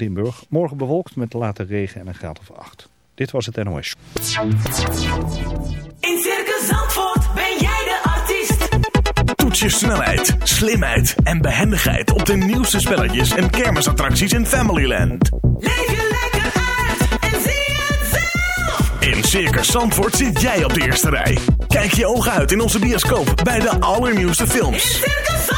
Limburg. Morgen bewolkt met later regen en een graad of 8. Dit was het NOS. In Circus Zandvoort ben jij de artiest. Toets je snelheid, slimheid en behendigheid op de nieuwste spelletjes en kermisattracties in Familyland. Leef je lekker uit en zie het zelf. In Circus Zandvoort zit jij op de eerste rij. Kijk je ogen uit in onze bioscoop bij de allernieuwste In films. Circus Zandvoort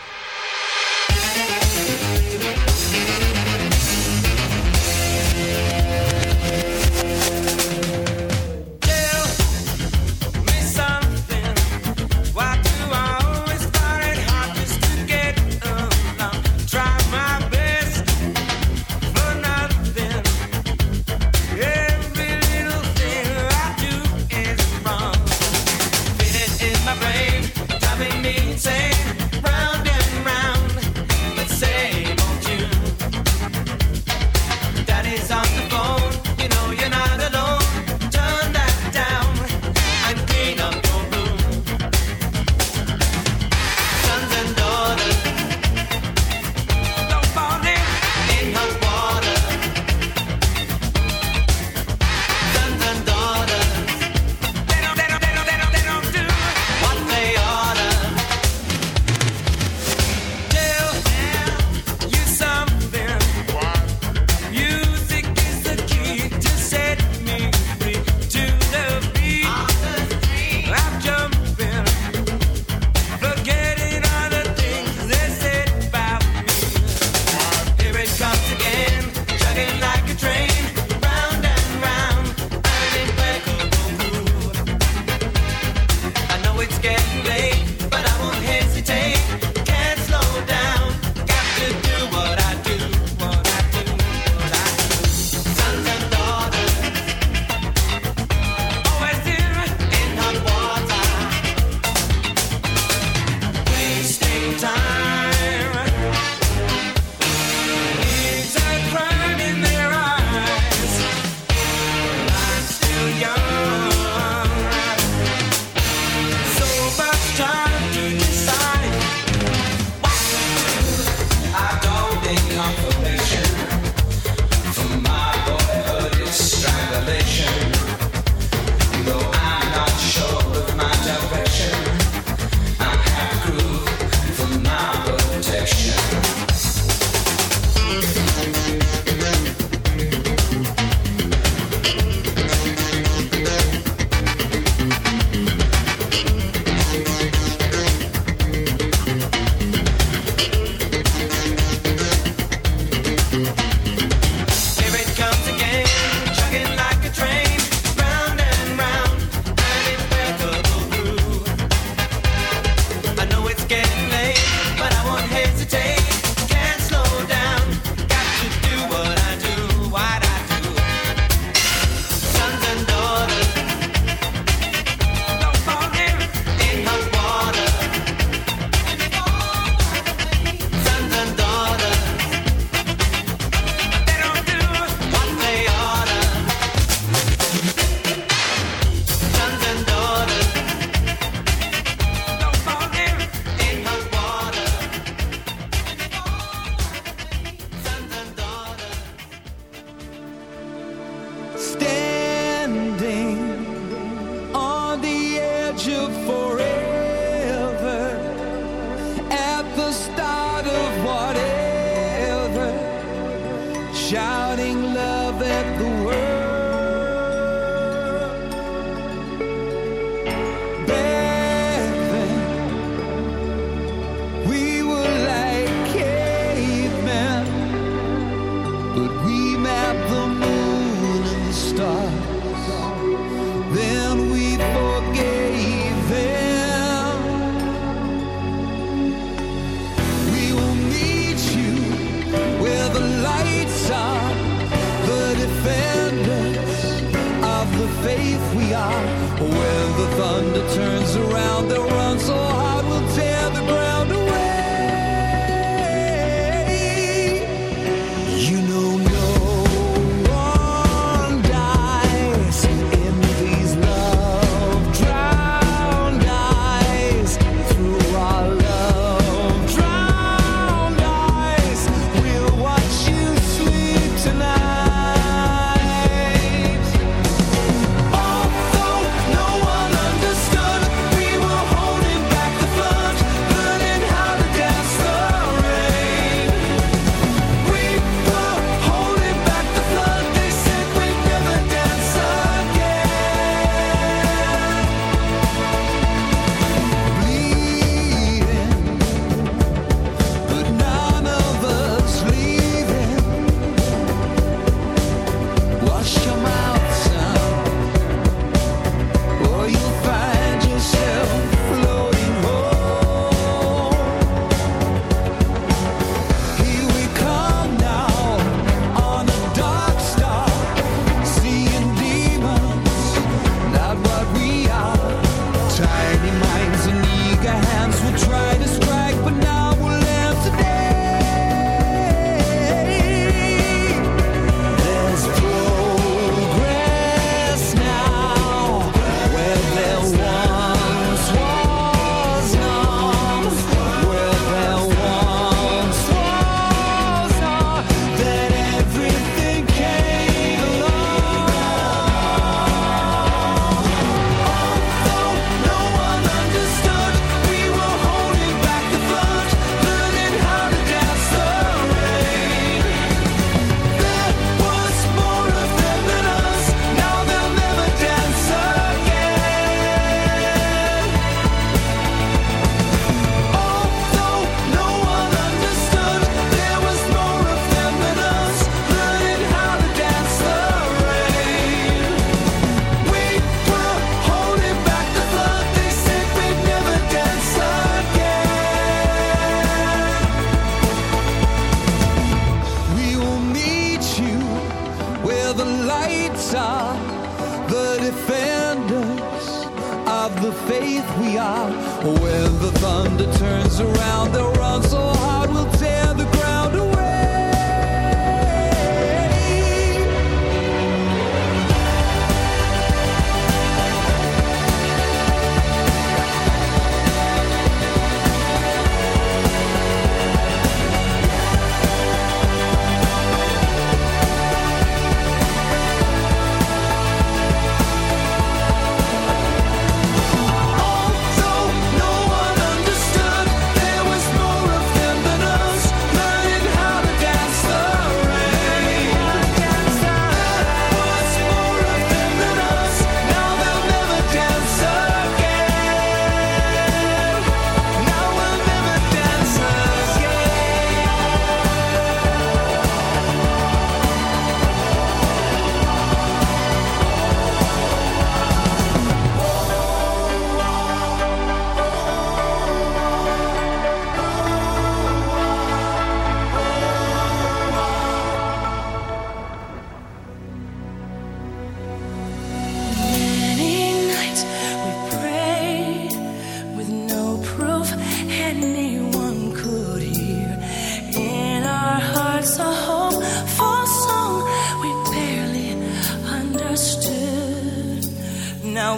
eyes on the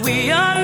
We are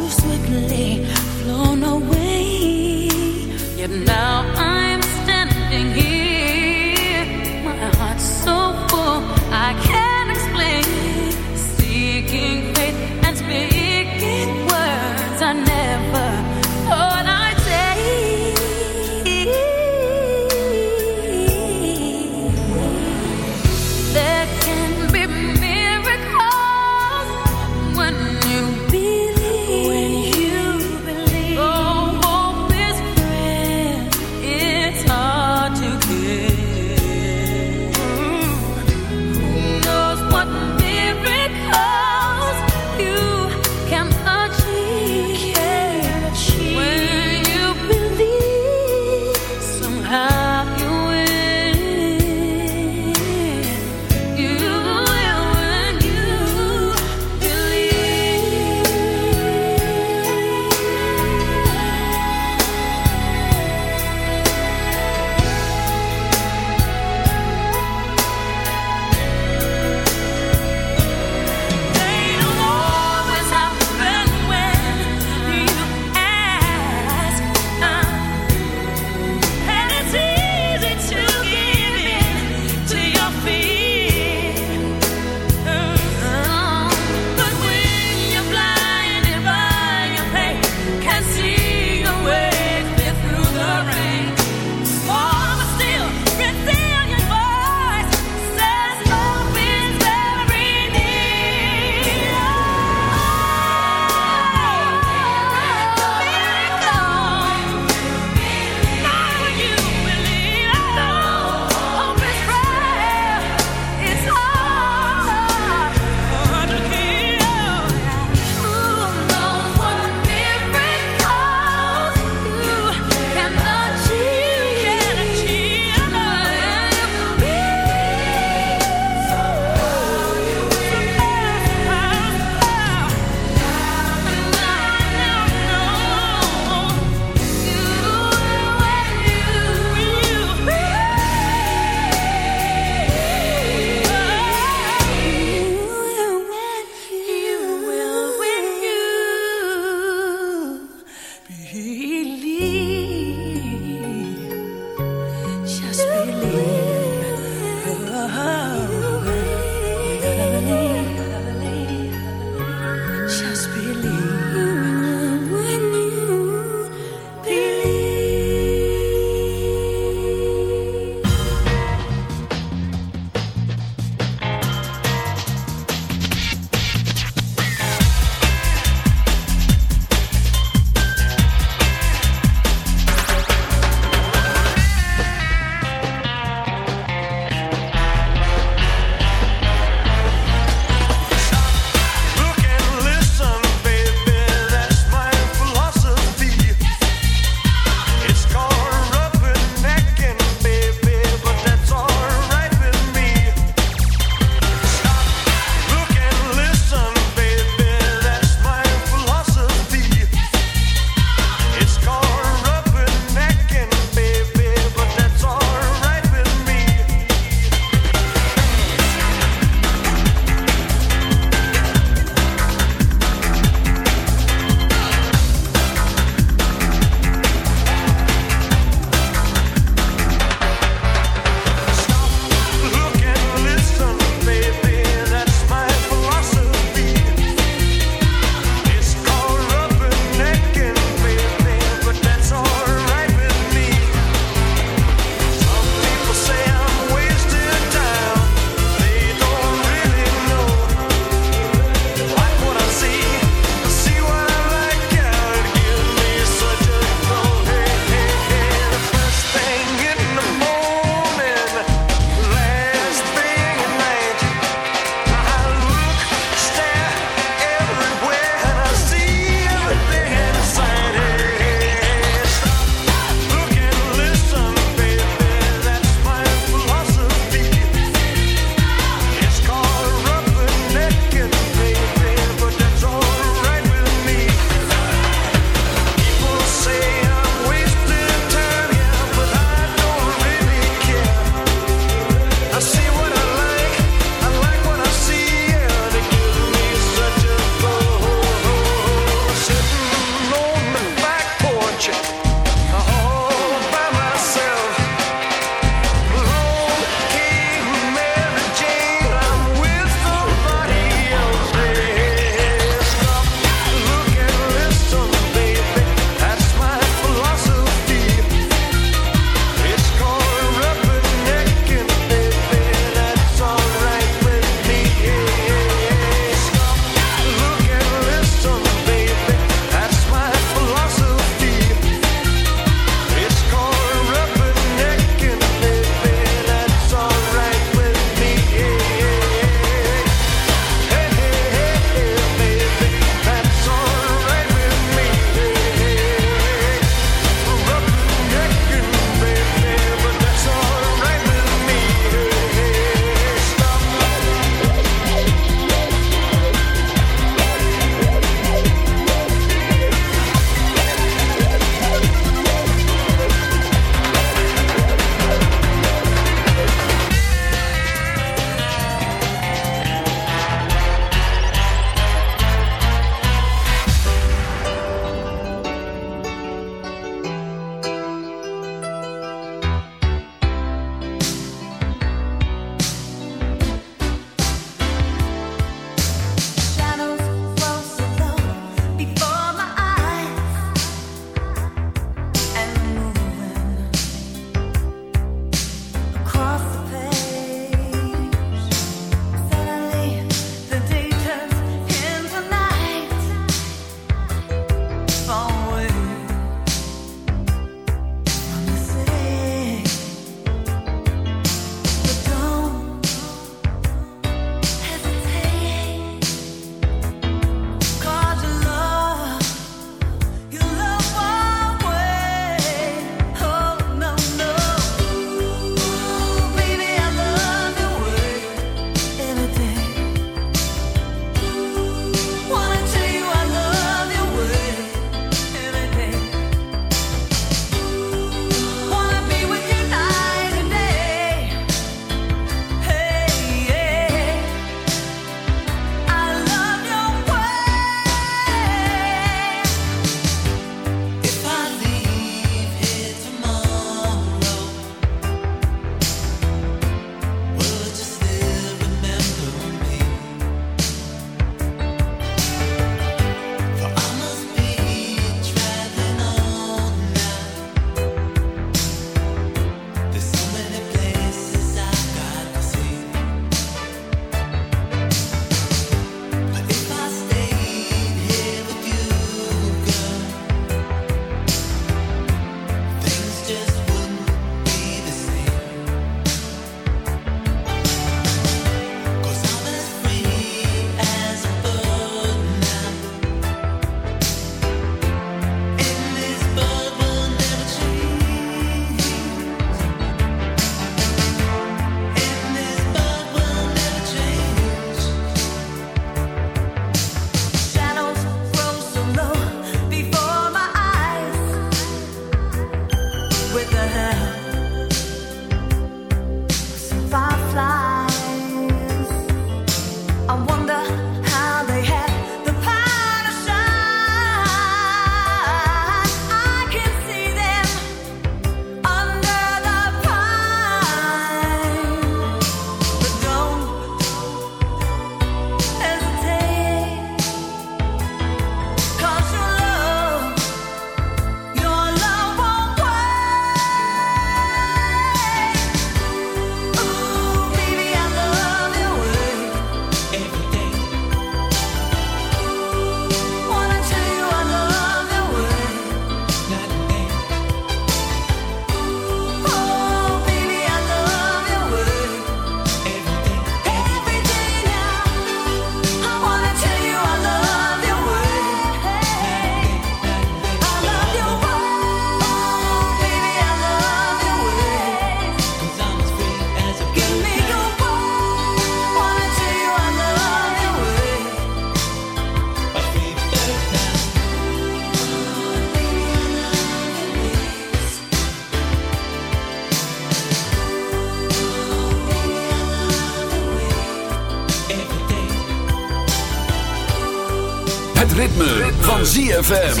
Het ritme, van ZFM.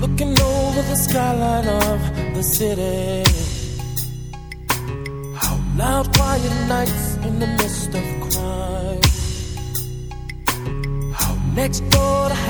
Looking over the skyline of the city. How loud, quiet nights in the midst of crime. How next door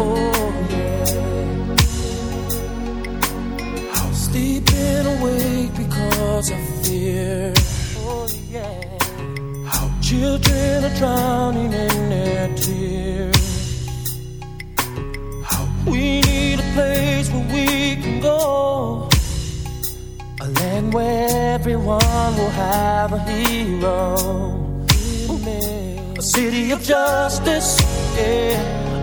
oh yeah. How sleeping awake because of fear, oh yeah. How children are drowning in their tears. We need a place where we can go. A land where everyone will have a hero. A city of justice, yeah.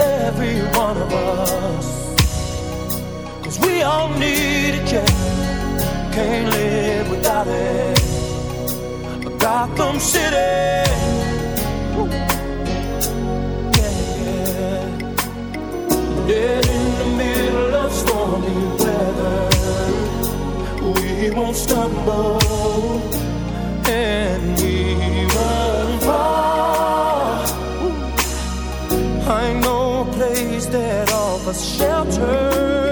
every one of us. Cause we all need it, yeah. Can't live without it. A Gotham City, yeah. Dead in the middle of stormy weather. We won't stumble and we won't us shelter.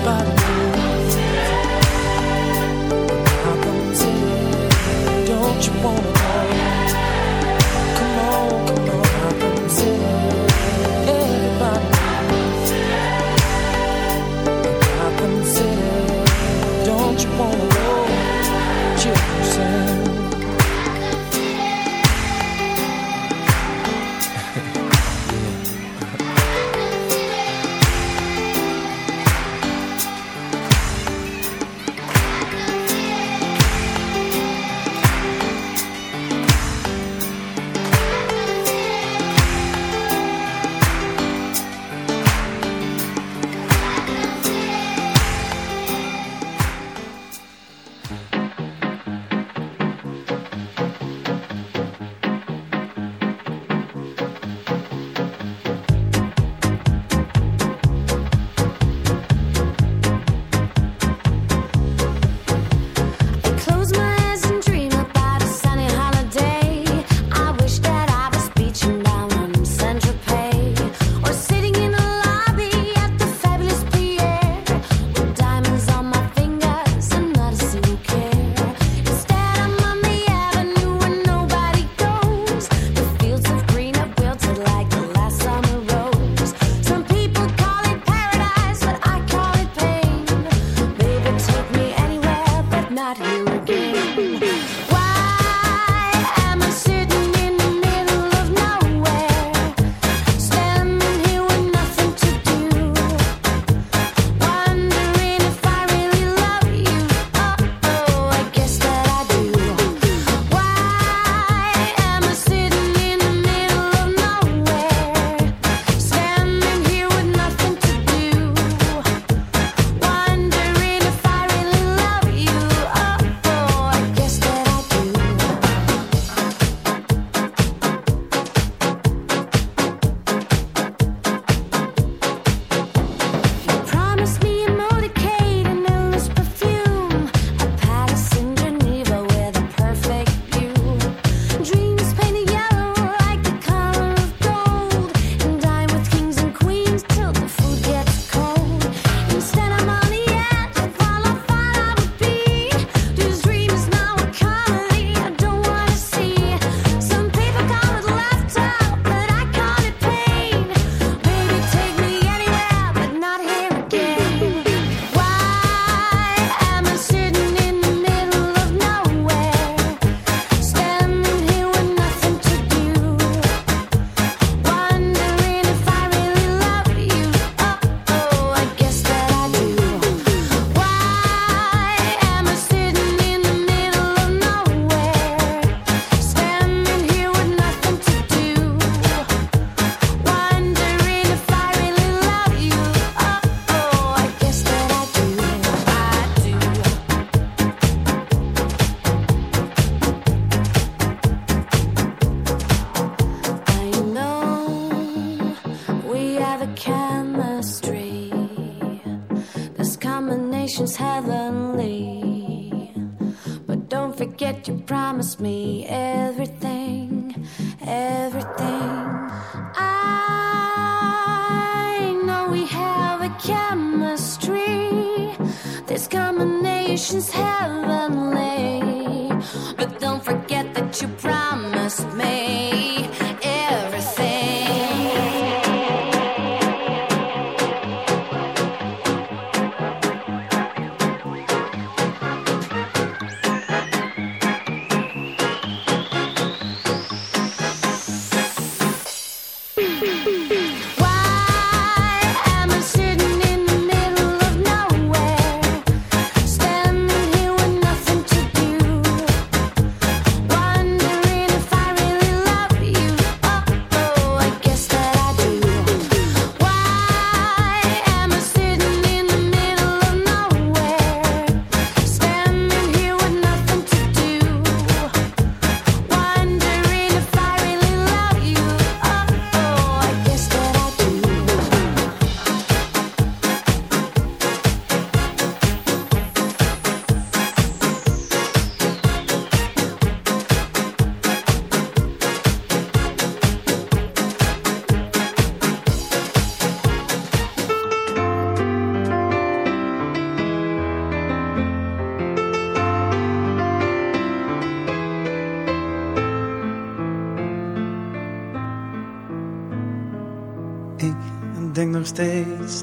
about you.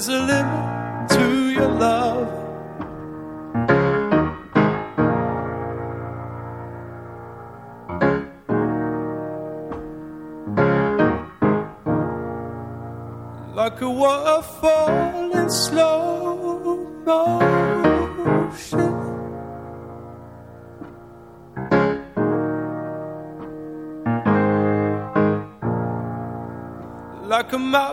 There's a limit to your love. Like a waterfall in slow motion. Like a mountain.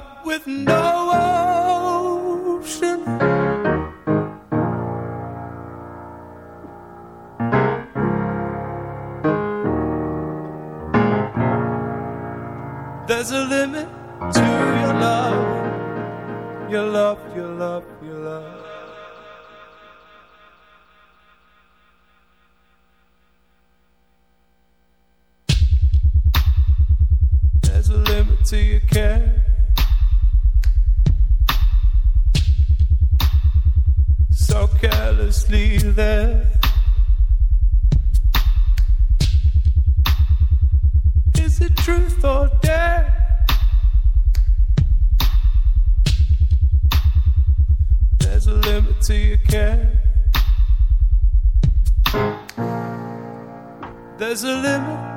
care. So carelessly there. Is it truth or dare? There's a limit to your care. There's a limit.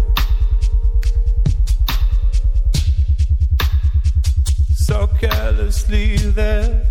carelessly there.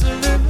Jerusalem.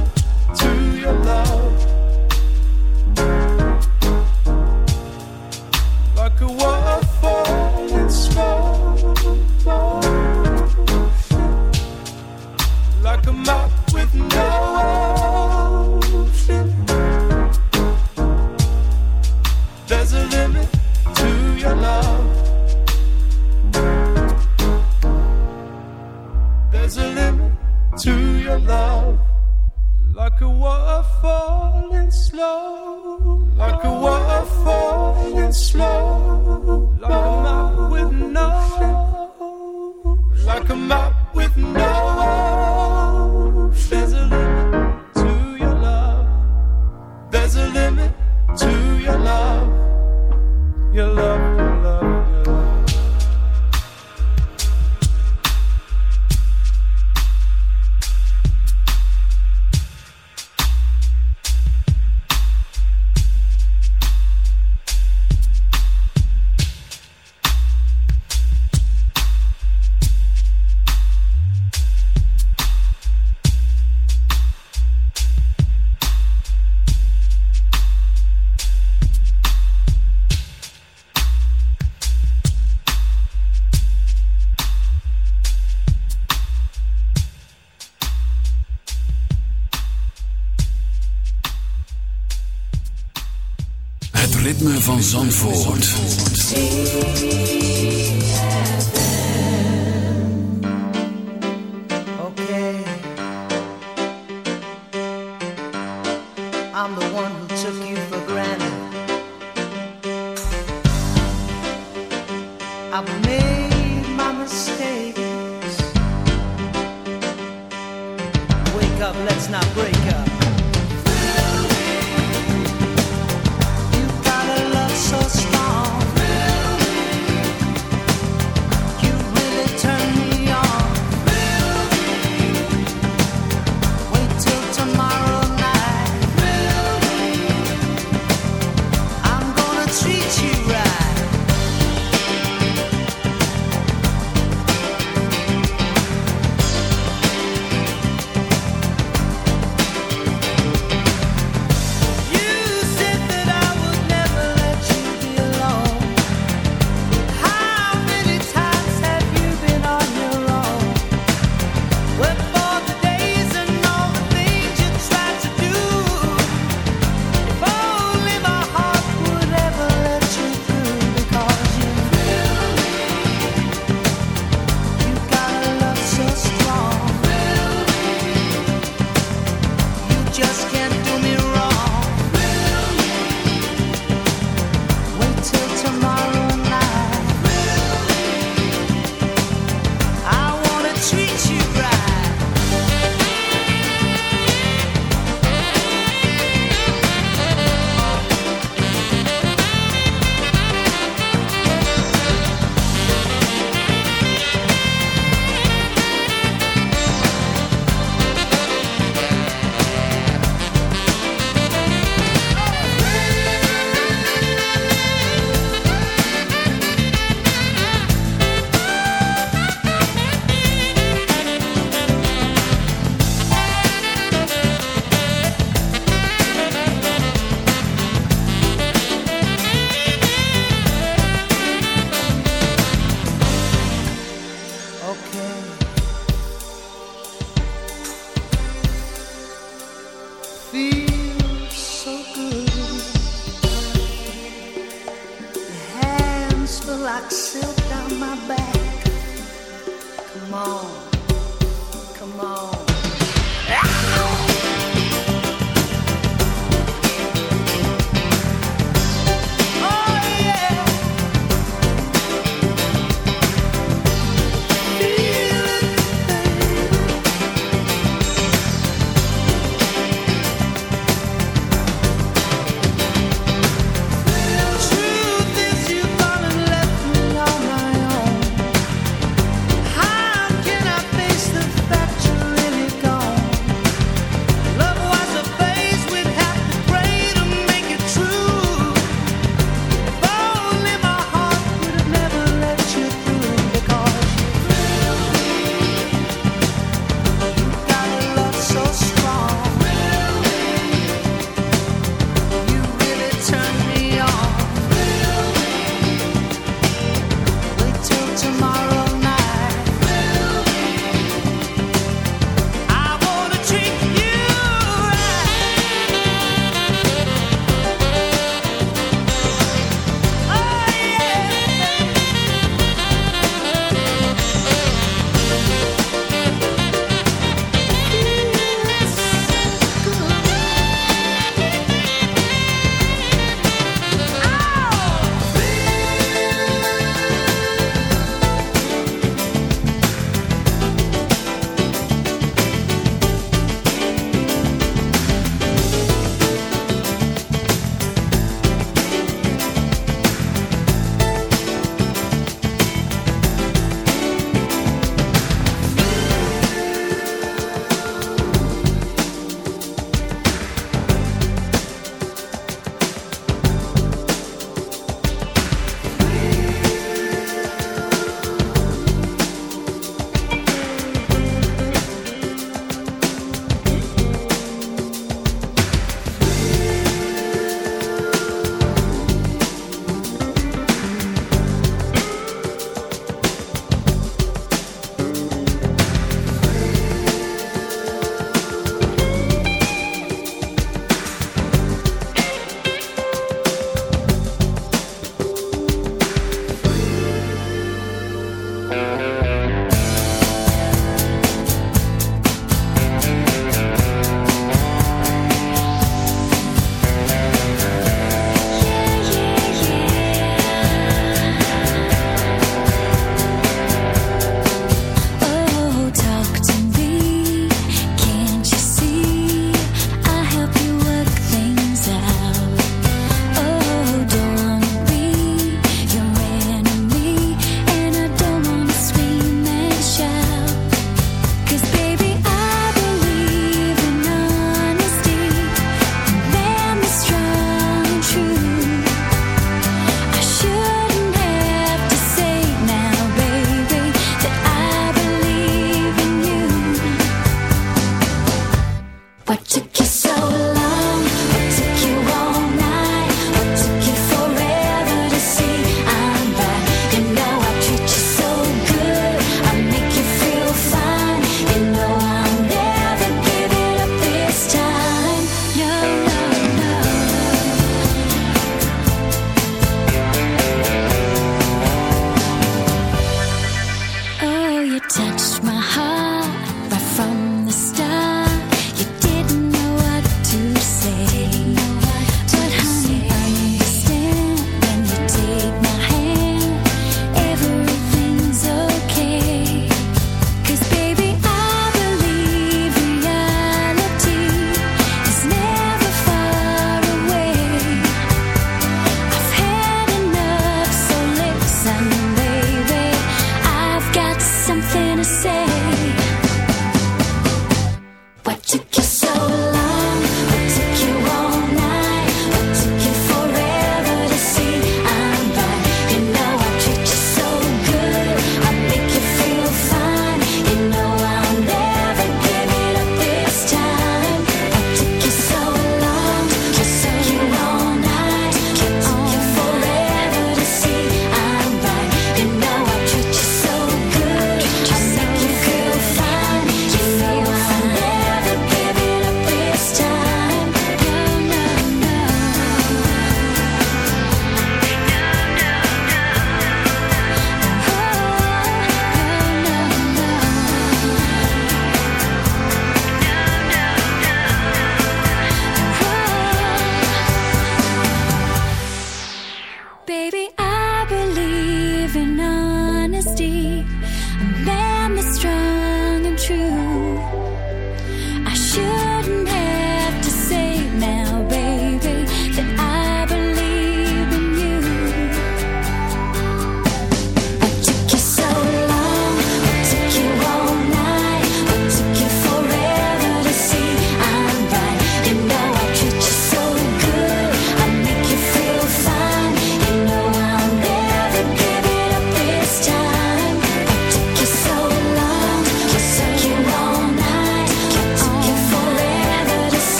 I've made my mistakes. Wake up, let's not break up.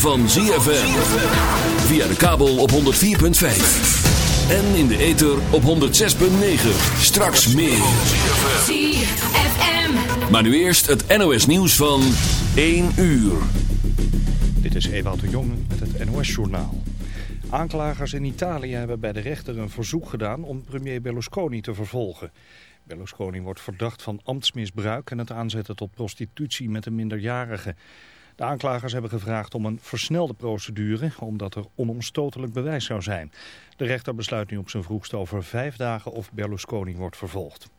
Van ZFM. Via de kabel op 104.5. En in de ether op 106.9. Straks meer. ZFM. Maar nu eerst het NOS nieuws van 1 uur. Dit is Ewout de Jong met het NOS-journaal. Aanklagers in Italië hebben bij de rechter een verzoek gedaan om premier Berlusconi te vervolgen. Berlusconi wordt verdacht van ambtsmisbruik en het aanzetten tot prostitutie met een minderjarige. De aanklagers hebben gevraagd om een versnelde procedure, omdat er onomstotelijk bewijs zou zijn. De rechter besluit nu op zijn vroegst over vijf dagen of Berlusconi wordt vervolgd.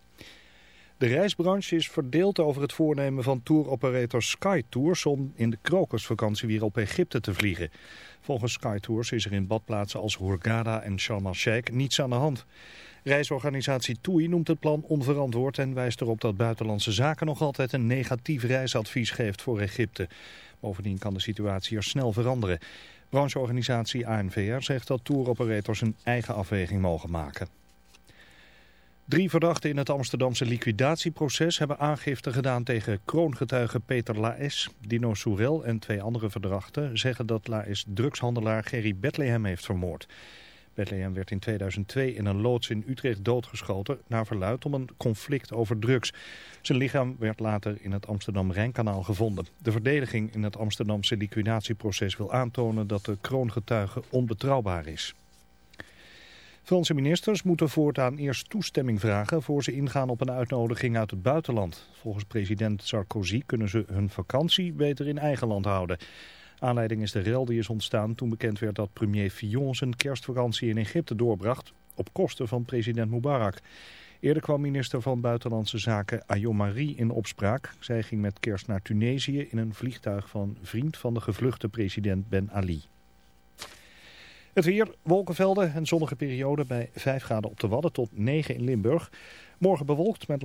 De reisbranche is verdeeld over het voornemen van touroperator Sky Tours om in de krokusvakantie weer op Egypte te vliegen. Volgens Sky Tours is er in badplaatsen als Hurghada en Sharm el-Sheikh niets aan de hand. Reisorganisatie TUI noemt het plan onverantwoord en wijst erop dat Buitenlandse Zaken nog altijd een negatief reisadvies geeft voor Egypte. Bovendien kan de situatie er snel veranderen. Brancheorganisatie ANVR zegt dat touroperators een eigen afweging mogen maken. Drie verdachten in het Amsterdamse liquidatieproces hebben aangifte gedaan tegen kroongetuige Peter Laes. Dino Soerel en twee andere verdachten zeggen dat Laes drugshandelaar Gerry Bethlehem heeft vermoord. Bethlehem werd in 2002 in een loods in Utrecht doodgeschoten naar verluid om een conflict over drugs. Zijn lichaam werd later in het Amsterdam-Rijnkanaal gevonden. De verdediging in het Amsterdamse liquidatieproces wil aantonen dat de kroongetuige onbetrouwbaar is. Franse ministers moeten voortaan eerst toestemming vragen voor ze ingaan op een uitnodiging uit het buitenland. Volgens president Sarkozy kunnen ze hun vakantie beter in eigen land houden. Aanleiding is de rel die is ontstaan toen bekend werd dat premier Fillon zijn kerstvakantie in Egypte doorbracht op kosten van president Mubarak. Eerder kwam minister van Buitenlandse Zaken Ayo Marie in opspraak. Zij ging met kerst naar Tunesië in een vliegtuig van vriend van de gevluchte president Ben Ali. Het weer, wolkenvelden en zonnige periode bij 5 graden op de Wadden tot 9 in Limburg. Morgen bewolkt met